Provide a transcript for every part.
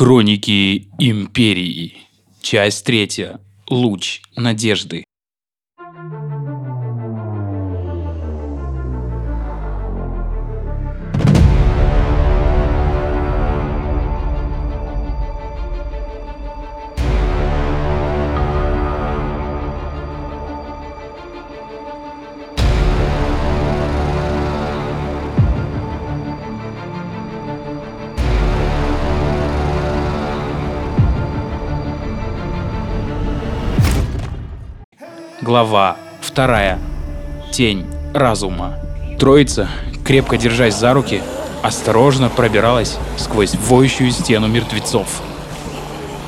Хроники Империи. Часть третья. Луч надежды. Глава вторая. Тень разума. Троица, крепко держась за руки, осторожно пробиралась сквозь воющую стену мертвецов.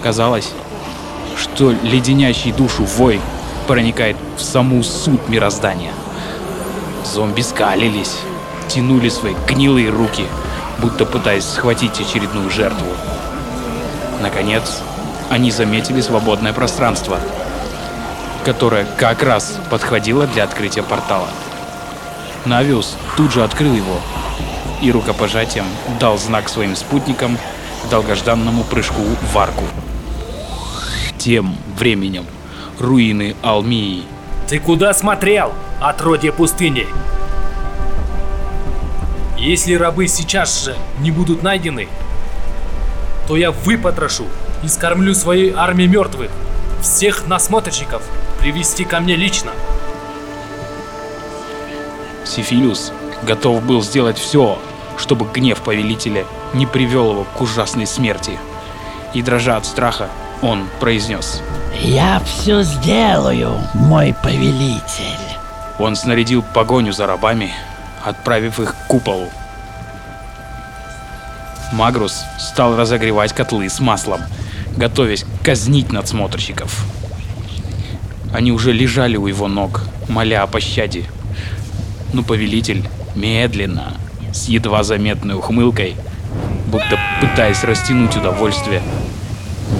Казалось, что леденящий душу вой проникает в саму суть мироздания. Зомби скалились, тянули свои гнилые руки, будто пытаясь схватить очередную жертву. Наконец, они заметили свободное пространство — которая как раз подходила для открытия портала. Навиус тут же открыл его и рукопожатием дал знак своим спутникам к долгожданному прыжку в арку. Тем временем руины Алмии. Ты куда смотрел, отродье пустыни? Если рабы сейчас же не будут найдены, то я выпотрошу и скормлю своей армии мертвых всех насмотрщиков привести ко мне лично. Сифилиус готов был сделать все, чтобы гнев повелителя не привел его к ужасной смерти. И дрожа от страха, он произнес. «Я все сделаю, мой повелитель». Он снарядил погоню за рабами, отправив их к куполу. Магрус стал разогревать котлы с маслом, готовясь казнить надсмотрщиков. Они уже лежали у его ног, моля о пощаде. Но повелитель медленно, с едва заметной ухмылкой, будто пытаясь растянуть удовольствие,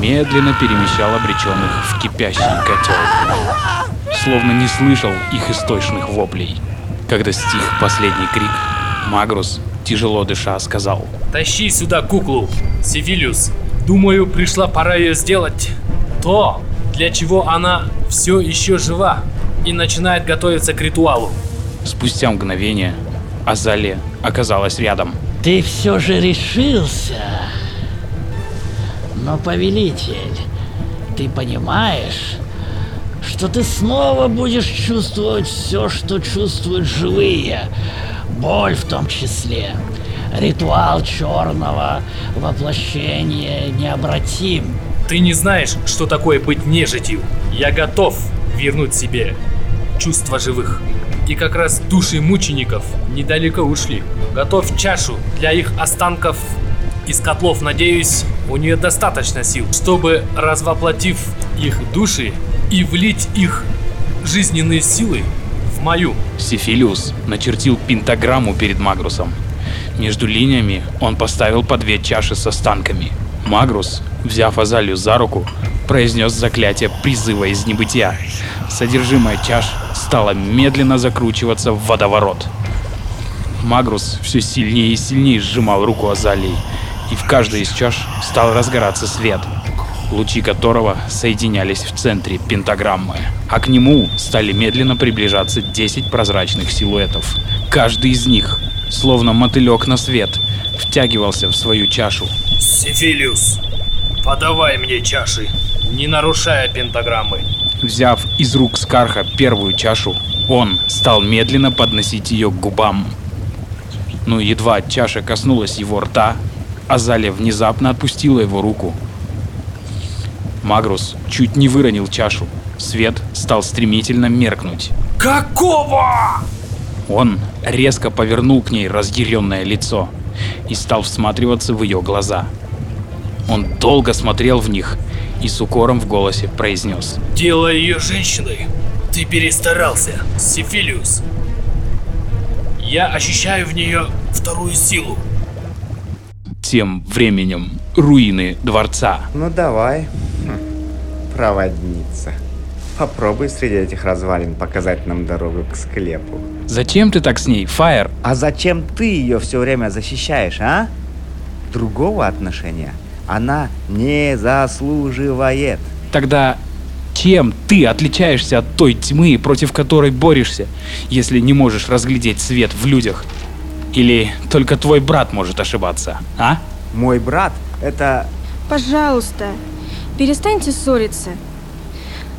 медленно перемещал обреченных в кипящий котел, словно не слышал их источных воплей. Когда стих последний крик, Магрус, тяжело дыша, сказал «Тащи сюда куклу, Севилиус. Думаю, пришла пора ее сделать. То, для чего она все еще жива и начинает готовиться к ритуалу. Спустя мгновение Азалия оказалась рядом. Ты все же решился. Но, повелитель, ты понимаешь, что ты снова будешь чувствовать все, что чувствуют живые, боль в том числе. Ритуал черного воплощения необратим. Ты не знаешь, что такое быть нежитью. Я готов вернуть себе чувства живых. И как раз души мучеников недалеко ушли. Готовь чашу для их останков из котлов. Надеюсь, у нее достаточно сил, чтобы, развоплотив их души и влить их жизненные силы в мою. Сифилиус начертил пентаграмму перед Магрусом. Между линиями он поставил по две чаши с останками. Магрус взяв Азалию за руку, произнес заклятие призыва из небытия. Содержимое чаш стало медленно закручиваться в водоворот. Магрус все сильнее и сильнее сжимал руку Азалии, и в каждой из чаш стал разгораться свет, лучи которого соединялись в центре пентаграммы. А к нему стали медленно приближаться 10 прозрачных силуэтов. Каждый из них, словно мотылек на свет, втягивался в свою чашу. Сифилиус, Подавай мне чаши, не нарушая пентаграммы. Взяв из рук Скарха первую чашу, он стал медленно подносить ее к губам. Но едва чаша коснулась его рта, Азалия внезапно отпустила его руку. Магрус чуть не выронил чашу. Свет стал стремительно меркнуть. Какого? Он резко повернул к ней разъяренное лицо и стал всматриваться в ее глаза – он долго смотрел в них и с укором в голосе произнес. Дело ее женщиной. Ты перестарался, Сифилиус. Я ощущаю в нее вторую силу. Тем временем руины дворца. Ну давай, хм, проводница. Попробуй среди этих развалин показать нам дорогу к склепу. Зачем ты так с ней, Фаер? А зачем ты ее все время защищаешь, а? Другого отношения Она не заслуживает. Тогда чем ты отличаешься от той тьмы, против которой борешься, если не можешь разглядеть свет в людях? Или только твой брат может ошибаться, а? Мой брат — это... Пожалуйста, перестаньте ссориться.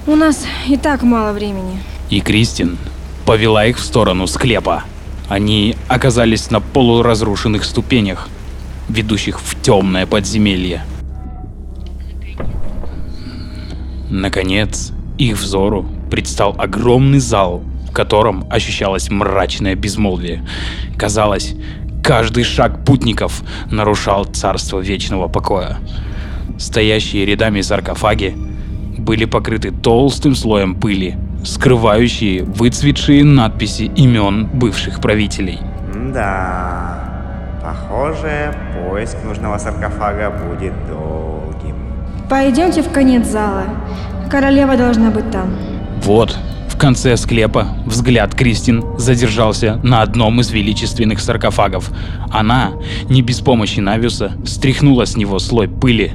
У нас и так мало времени. И Кристин повела их в сторону склепа. Они оказались на полуразрушенных ступенях, ведущих в темное подземелье. Наконец, их взору предстал огромный зал, в котором ощущалось мрачное безмолвие. Казалось, каждый шаг путников нарушал царство вечного покоя. Стоящие рядами саркофаги были покрыты толстым слоем пыли, скрывающие выцветшие надписи имен бывших правителей. Да, похоже, поиск нужного саркофага будет долгим. Пойдемте в конец зала. Королева должна быть там. Вот, конце склепа взгляд Кристин задержался на одном из величественных саркофагов. Она, не без помощи Навиуса, стряхнула с него слой пыли.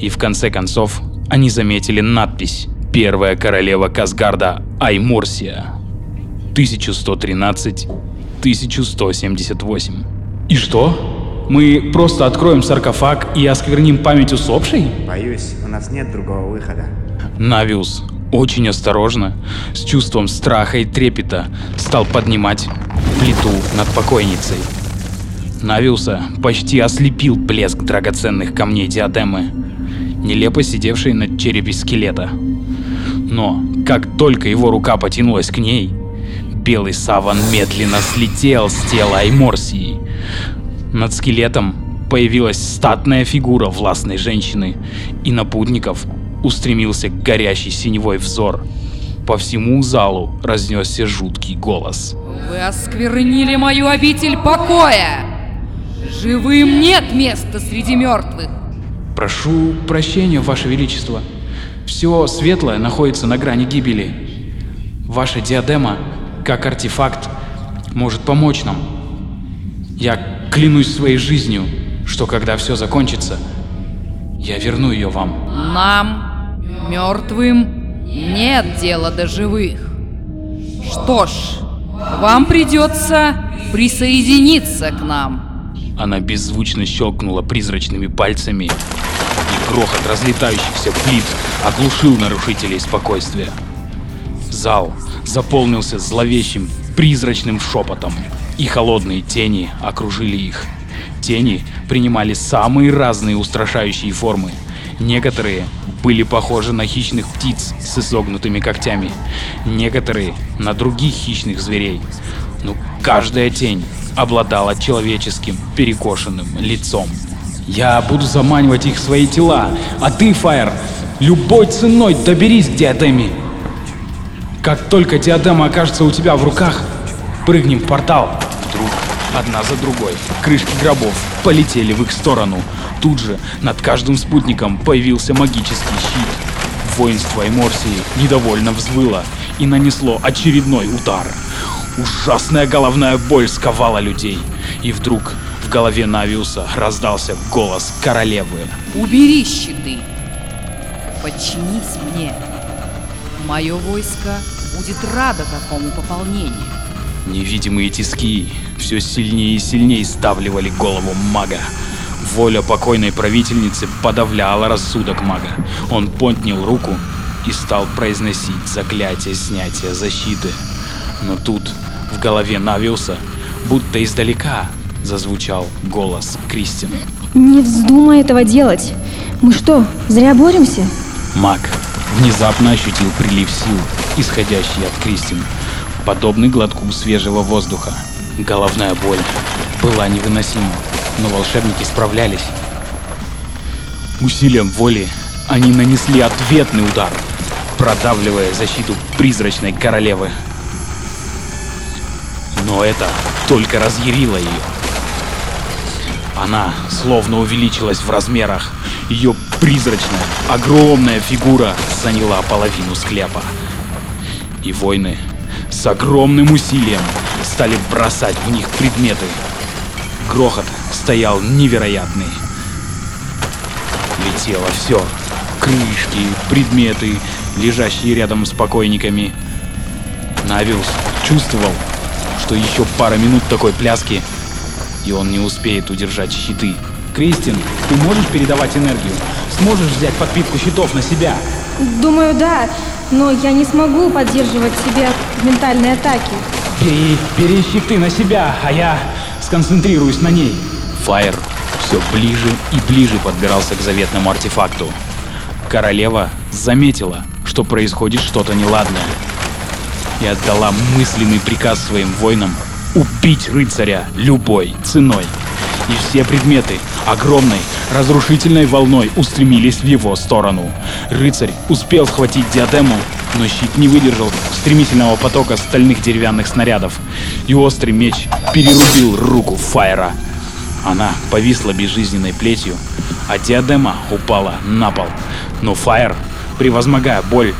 И в конце концов они заметили надпись «Первая королева Казгарда Аймурсия. 1113-1178». И что? Мы просто откроем саркофаг и оскверним память усопшей? Боюсь, у нас нет другого выхода. Навиус очень осторожно, с чувством страха и трепета, стал поднимать плиту над покойницей. Навиуса почти ослепил блеск драгоценных камней диадемы, нелепо сидевшей на черепе скелета. Но как только его рука потянулась к ней, белый саван медленно слетел с тела Айморсии. Над скелетом появилась статная фигура властной женщины, и на устремился горящий синевой взор. По всему залу разнесся жуткий голос. Вы осквернили мою обитель покоя! Живым нет места среди мертвых! Прошу прощения, Ваше Величество. Все светлое находится на грани гибели. Ваша диадема, как артефакт, может помочь нам. Я клянусь своей жизнью, что когда все закончится, я верну ее вам. Нам, мертвым, нет дела до живых. Что ж, вам придется присоединиться к нам. Она беззвучно щелкнула призрачными пальцами, и грохот разлетающихся плит оглушил нарушителей спокойствия. Зал заполнился зловещим призрачным шепотом, и холодные тени окружили их. Тени принимали самые разные устрашающие формы. Некоторые были похожи на хищных птиц с изогнутыми когтями, некоторые на других хищных зверей. Но каждая тень обладала человеческим перекошенным лицом. Я буду заманивать их в свои тела, а ты, Фаер, любой ценой доберись к диадеме. Как только диадема окажется у тебя в руках, прыгнем в портал. Одна за другой крышки гробов полетели в их сторону. Тут же над каждым спутником появился магический щит. Воинство Эморсии недовольно взвыло и нанесло очередной удар. Ужасная головная боль сковала людей. И вдруг в голове Навиуса раздался голос королевы. Убери щиты. Подчинись мне. Мое войско будет радо такому пополнению. Невидимые тиски все сильнее и сильнее ставливали голову мага. Воля покойной правительницы подавляла рассудок мага. Он поднял руку и стал произносить заклятие снятия защиты. Но тут в голове Навиуса, будто издалека, зазвучал голос Кристин. Не вздумай этого делать. Мы что, зря боремся? Маг внезапно ощутил прилив сил, исходящий от Кристин, подобный глотку свежего воздуха. Головная боль была невыносима, но волшебники справлялись. Усилием воли они нанесли ответный удар, продавливая защиту призрачной королевы. Но это только разъярило ее. Она словно увеличилась в размерах. Ее призрачная, огромная фигура заняла половину склепа. И воины с огромным усилием стали бросать в них предметы. Грохот стоял невероятный. летело все. Крышки, предметы, лежащие рядом с покойниками. Навиус чувствовал, что еще пара минут такой пляски, и он не успеет удержать щиты. Кристин, ты можешь передавать энергию? Сможешь взять подпитку щитов на себя? Думаю, да, но я не смогу поддерживать себя ментальной атаке. Бери, бери щиты на себя, а я сконцентрируюсь на ней. Фаер все ближе и ближе подбирался к заветному артефакту. Королева заметила, что происходит что-то неладное, и отдала мысленный приказ своим воинам убить рыцаря любой ценой. И все предметы огромной разрушительной волной устремились в его сторону. Рыцарь успел схватить диадему, но щит не выдержал стремительного потока стальных деревянных снарядов, и острый меч перерубил руку Фаера. Она повисла безжизненной плетью, а диадема упала на пол. Но Фаер, превозмогая боль,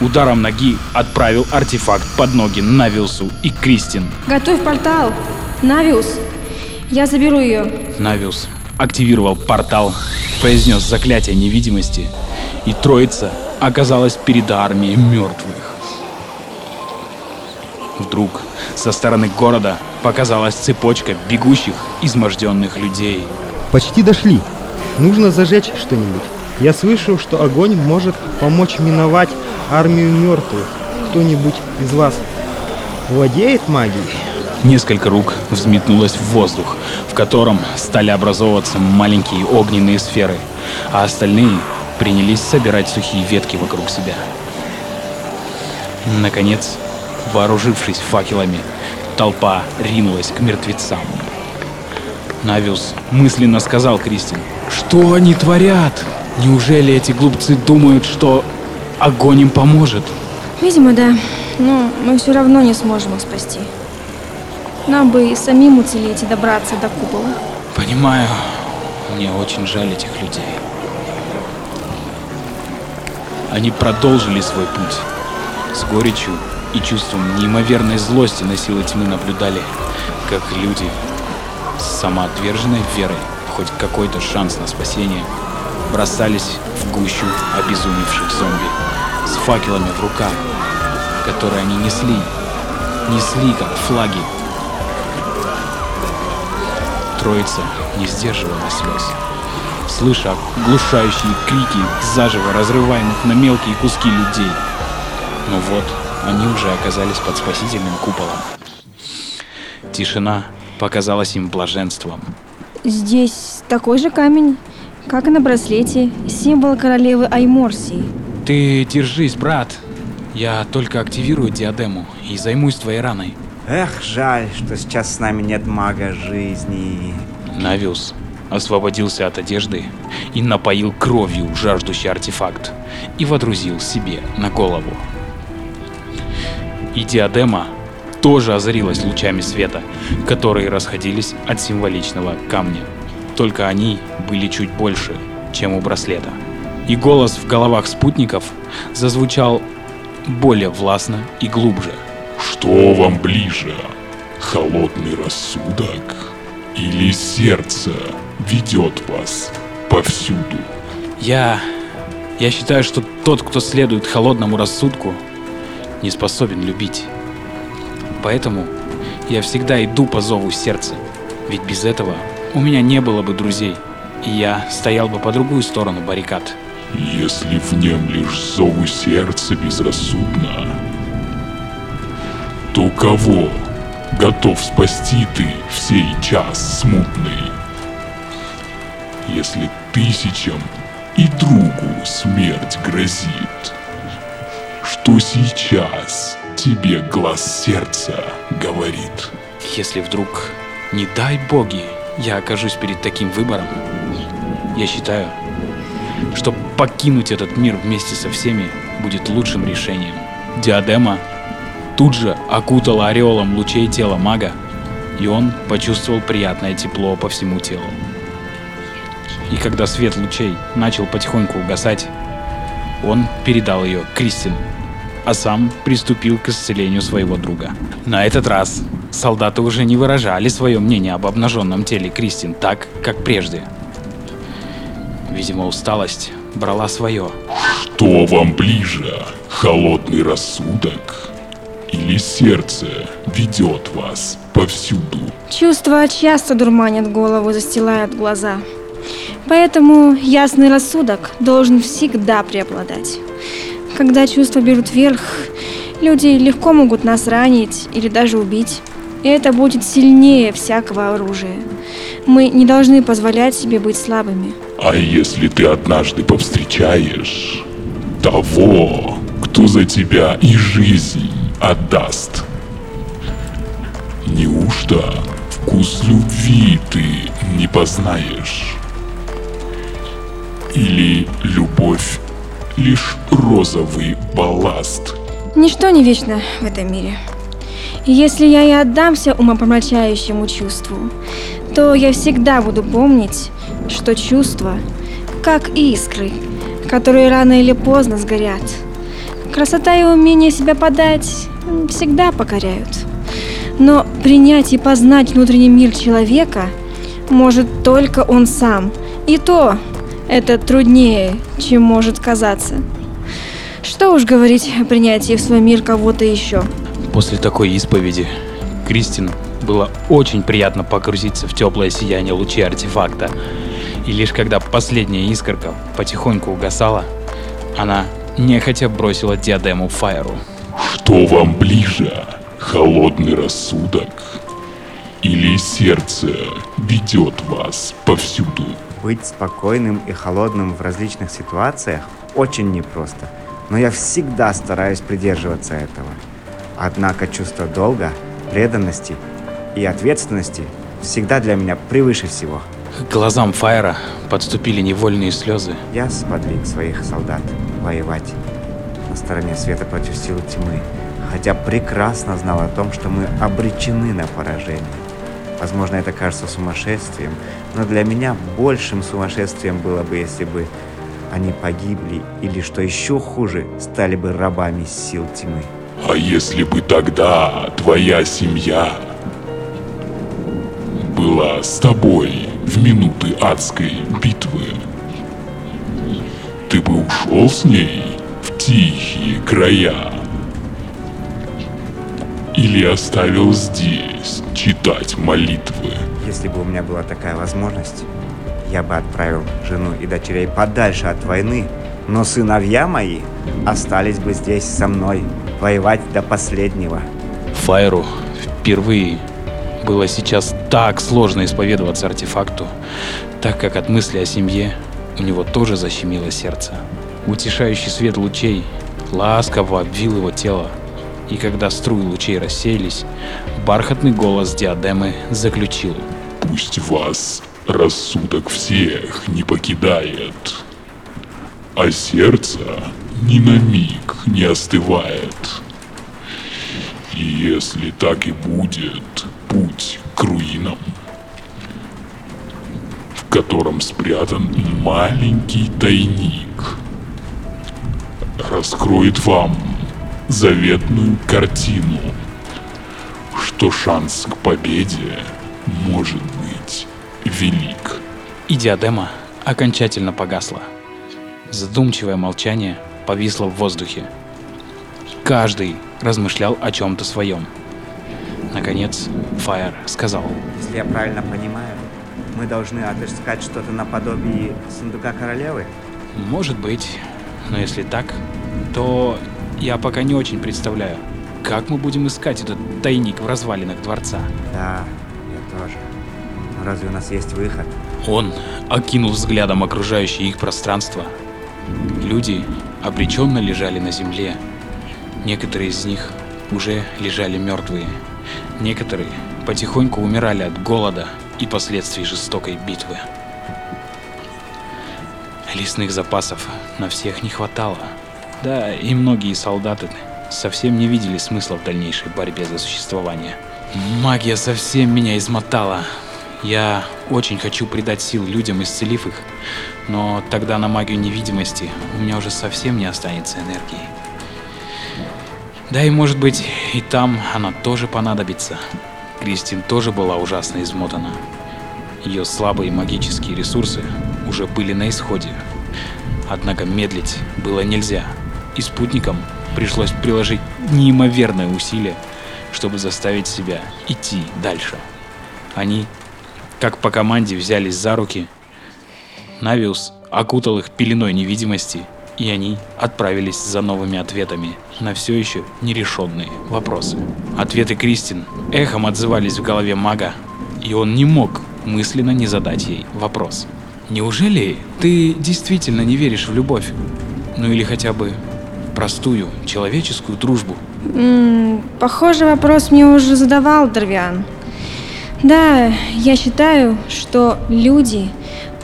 ударом ноги отправил артефакт под ноги Навиусу и Кристин. Готовь портал. Навиус, я заберу ее. Навиус активировал портал, произнес заклятие невидимости, и троица оказалась перед армией мертвых. Вдруг со стороны города показалась цепочка бегущих, изможденных людей. Почти дошли. Нужно зажечь что-нибудь. Я слышал, что огонь может помочь миновать армию мертвых. Кто-нибудь из вас владеет магией? Несколько рук взметнулось в воздух, в котором стали образовываться маленькие огненные сферы, а остальные принялись собирать сухие ветки вокруг себя. Наконец, вооружившись факелами, толпа ринулась к мертвецам. Навиус мысленно сказал Кристин, что они творят? Неужели эти глупцы думают, что огонь им поможет? Видимо, да. Но мы все равно не сможем их спасти. Нам бы и самим уцелеть и добраться до купола. Понимаю, мне очень жаль этих людей. Они продолжили свой путь. С горечью и чувством неимоверной злости на силы тьмы наблюдали, как люди с самоотверженной верой хоть какой-то шанс на спасение бросались в гущу обезумевших зомби с факелами в руках, которые они несли, несли как флаги. Троица не сдерживала слез, слыша глушающие крики заживо разрываемых на мелкие куски людей. Но вот они уже оказались под спасительным куполом. Тишина показалась им блаженством. Здесь такой же камень, как и на браслете, символ королевы Айморсии. Ты держись, брат. Я только активирую диадему и займусь твоей раной. Эх, жаль, что сейчас с нами нет мага жизни. Навиус освободился от одежды и напоил кровью жаждущий артефакт и водрузил себе на голову. И диадема тоже озарилась лучами света, которые расходились от символичного камня. Только они были чуть больше, чем у браслета. И голос в головах спутников зазвучал более властно и глубже. Что вам ближе? Холодный рассудок или сердце ведет вас повсюду? Я... Я считаю, что тот, кто следует холодному рассудку, не способен любить. Поэтому я всегда иду по зову сердца. Ведь без этого у меня не было бы друзей, и я стоял бы по другую сторону баррикад. Если внемлешь зову сердца безрассудно, то кого готов спасти ты в сей час смутный? Если тысячам и другу смерть грозит, что сейчас тебе глаз сердца говорит? Если вдруг, не дай боги, я окажусь перед таким выбором, я считаю, что покинуть этот мир вместе со всеми будет лучшим решением. Диадема тут же окутала ореолом лучей тела мага, и он почувствовал приятное тепло по всему телу. И когда свет лучей начал потихоньку угасать, он передал ее Кристин, а сам приступил к исцелению своего друга. На этот раз солдаты уже не выражали свое мнение об обнаженном теле Кристин так, как прежде. Видимо, усталость брала свое. Что вам ближе? Холодный рассудок? Или сердце ведет вас повсюду? Чувства часто дурманят голову, застилают глаза. Поэтому ясный рассудок должен всегда преобладать. Когда чувства берут верх, люди легко могут нас ранить или даже убить. И это будет сильнее всякого оружия. Мы не должны позволять себе быть слабыми. А если ты однажды повстречаешь того, кто за тебя и жизнь отдаст? Неужто вкус любви ты не познаешь? Или любовь лишь розовый балласт? Ничто не вечно в этом мире. Если я и отдамся умопомрачающему чувству, то я всегда буду помнить, что чувства, как искры, которые рано или поздно сгорят. Красота и умение себя подать всегда покоряют. Но принять и познать внутренний мир человека может только он сам. И то это труднее, чем может казаться. Что уж говорить о принятии в свой мир кого-то еще. После такой исповеди Кристин было очень приятно погрузиться в теплое сияние лучей артефакта. И лишь когда последняя искорка потихоньку угасала, она нехотя бросила диадему Файру. Что вам ближе? Холодный рассудок? Или сердце ведет вас повсюду? Быть спокойным и холодным в различных ситуациях очень непросто, но я всегда стараюсь придерживаться этого. Однако чувство долга, преданности и ответственности всегда для меня превыше всего. К глазам Файра подступили невольные слезы. Я сподвиг своих солдат воевать на стороне света против сил тьмы, хотя прекрасно знал о том, что мы обречены на поражение. Возможно, это кажется сумасшествием, но для меня большим сумасшествием было бы, если бы они погибли или, что еще хуже, стали бы рабами сил тьмы. А если бы тогда твоя семья была с тобой в минуты адской битвы, ты бы ушел с ней в тихие края? Или оставил здесь читать молитвы? Если бы у меня была такая возможность, я бы отправил жену и дочерей подальше от войны, но сыновья мои остались бы здесь со мной, воевать до последнего. Файру впервые было сейчас так сложно исповедоваться артефакту, так как от мысли о семье у него тоже защемило сердце. Утешающий свет лучей ласково обвил его тело, и когда струи лучей рассеялись, бархатный голос диадемы заключил. Пусть вас рассудок всех не покидает, а сердце ни на миг не остывает. И если так и будет, путь к руинам, котором спрятан маленький тайник, раскроет вам заветную картину, что шанс к победе может быть велик. И диадема окончательно погасла. Задумчивое молчание повисло в воздухе. Каждый размышлял о чем-то своем. Наконец, Фаер сказал. Если я правильно понимаю, мы должны отыскать что-то наподобие сундука королевы? Может быть, но если так, то я пока не очень представляю, как мы будем искать этот тайник в развалинах дворца. Да, я тоже. Разве у нас есть выход? Он окинул взглядом окружающее их пространство. Люди обреченно лежали на земле. Некоторые из них уже лежали мертвые. Некоторые потихоньку умирали от голода и последствий жестокой битвы. Лесных запасов на всех не хватало. Да, и многие солдаты совсем не видели смысла в дальнейшей борьбе за существование. Магия совсем меня измотала. Я очень хочу придать сил людям, исцелив их, но тогда на магию невидимости у меня уже совсем не останется энергии. Да и может быть, и там она тоже понадобится. Кристин тоже была ужасно измотана. Ее слабые магические ресурсы уже были на исходе. Однако медлить было нельзя, и спутникам пришлось приложить неимоверное усилие, чтобы заставить себя идти дальше. Они, как по команде, взялись за руки. Навиус окутал их пеленой невидимости, и они отправились за новыми ответами на все еще нерешенные вопросы. Ответы Кристин эхом отзывались в голове мага, и он не мог мысленно не задать ей вопрос. Неужели ты действительно не веришь в любовь? Ну или хотя бы простую человеческую дружбу? М, Похожий вопрос мне уже задавал Дорвиан. Да, я считаю, что люди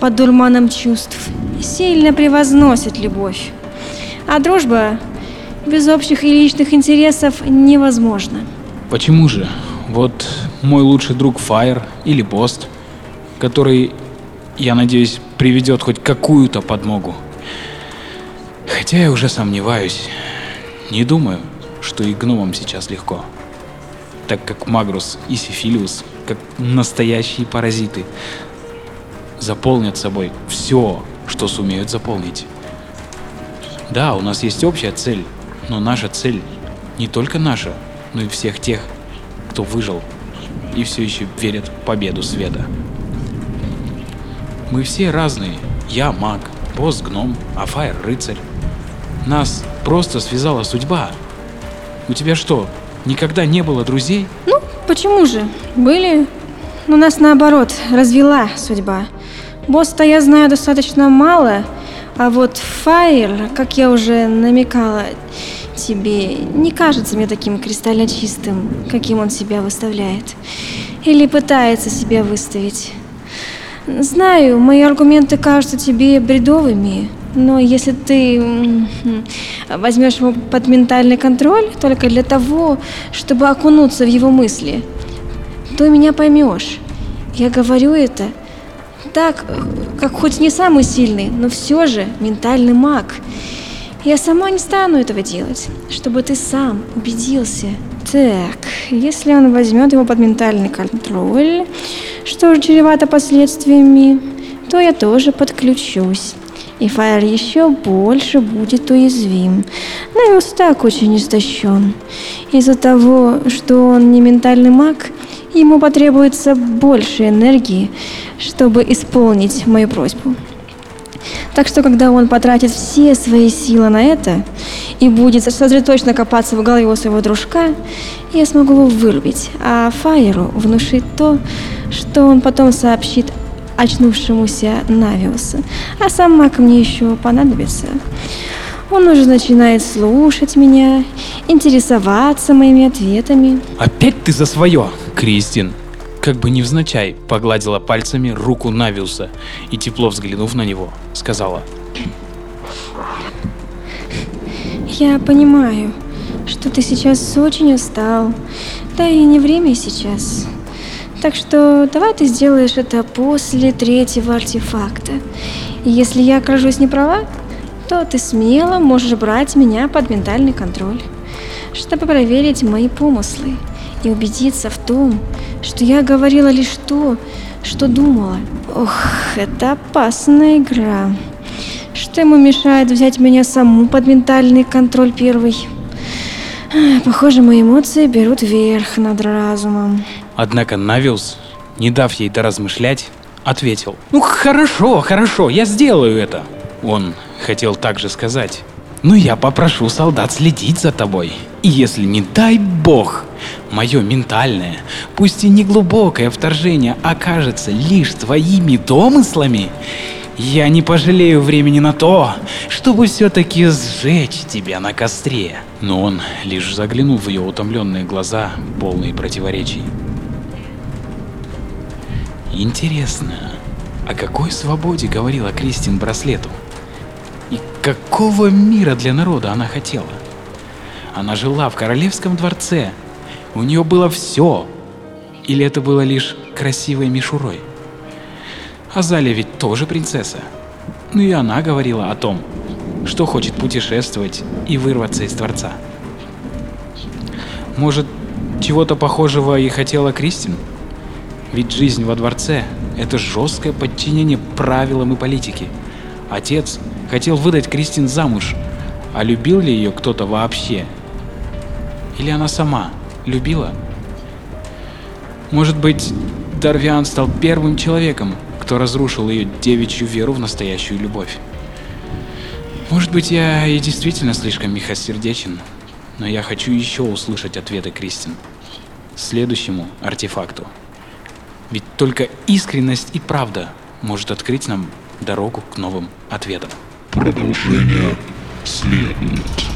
под дурманом чувств сильно превозносят любовь. А дружба без общих и личных интересов невозможна. Почему же? Вот мой лучший друг Фаер или Бост, который, я надеюсь, приведет хоть какую-то подмогу. Хотя я уже сомневаюсь. Не думаю, что и гномам сейчас легко. Так как Магрус и Сифилиус, как настоящие паразиты, заполнят собой все, что сумеют заполнить. Да, у нас есть общая цель, но наша цель не только наша, но и всех тех, кто выжил и все еще верят в победу света. Мы все разные. Я маг, босс гном, а Фаер рыцарь. Нас просто связала судьба. У тебя что, никогда не было друзей? Ну, почему же? Были. Но нас наоборот развела судьба. Босса я знаю достаточно мало, а вот Фаер, как я уже намекала тебе, не кажется мне таким кристально чистым, каким он себя выставляет. Или пытается себя выставить. Знаю, мои аргументы кажутся тебе бредовыми, но если ты возьмешь его под ментальный контроль только для того, чтобы окунуться в его мысли, то меня поймешь. Я говорю это так, как хоть не самый сильный, но все же ментальный маг. Я сама не стану этого делать, чтобы ты сам убедился. Так, если он возьмет его под ментальный контроль, что же чревато последствиями, то я тоже подключусь. И Фаер еще больше будет уязвим. Навиус так очень истощен. Из-за того, что он не ментальный маг, ему потребуется больше энергии, чтобы исполнить мою просьбу. Так что, когда он потратит все свои силы на это и будет сосредоточенно копаться в голове у своего дружка, я смогу его вырубить, а Фаеру внушить то, что он потом сообщит очнувшемуся Навиусу. А сам маг мне еще понадобится. Он уже начинает слушать меня, интересоваться моими ответами. Опять ты за свое, Кристин. Как бы невзначай погладила пальцами руку Навиуса и, тепло взглянув на него, сказала. Я понимаю, что ты сейчас очень устал, да и не время сейчас. Так что давай ты сделаешь это после третьего артефакта. И если я окажусь не права, то ты смело можешь брать меня под ментальный контроль, чтобы проверить мои помыслы и убедиться в том, что я говорила лишь то, что думала. Ох, это опасная игра. Что ему мешает взять меня саму под ментальный контроль первый? Похоже, мои эмоции берут верх над разумом. Однако Навиус, не дав ей доразмышлять, ответил. Ну хорошо, хорошо, я сделаю это. Он хотел также сказать. Но я попрошу солдат следить за тобой. И если не дай бог, мое ментальное, пусть и не глубокое вторжение окажется лишь твоими домыслами, я не пожалею времени на то, чтобы все-таки сжечь тебя на костре. Но он лишь заглянул в ее утомленные глаза, полные противоречий. Интересно, о какой свободе говорила Кристин Браслету? И какого мира для народа она хотела? Она жила в королевском дворце. У нее было все. Или это было лишь красивой мишурой? Азалия ведь тоже принцесса. Ну и она говорила о том, что хочет путешествовать и вырваться из дворца. Может, чего-то похожего и хотела Кристин? Ведь жизнь во дворце – это жесткое подчинение правилам и политике. Отец хотел выдать Кристин замуж, а любил ли ее кто-то вообще? Или она сама любила? Может быть, Дарвиан стал первым человеком, кто разрушил ее девичью веру в настоящую любовь. Может быть, я и действительно слишком мягкосердечен, но я хочу еще услышать ответы Кристин. Следующему артефакту. Ведь только искренность и правда может открыть нам дорогу к новым ответам. Продолжение следует.